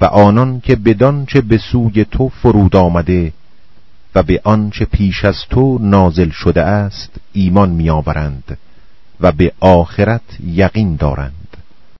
و آنان که بدان چه به سوی تو فرود آمده و به آن آنچه پیش از تو نازل شده است ایمان میآورند و به آخرت یقین دارند.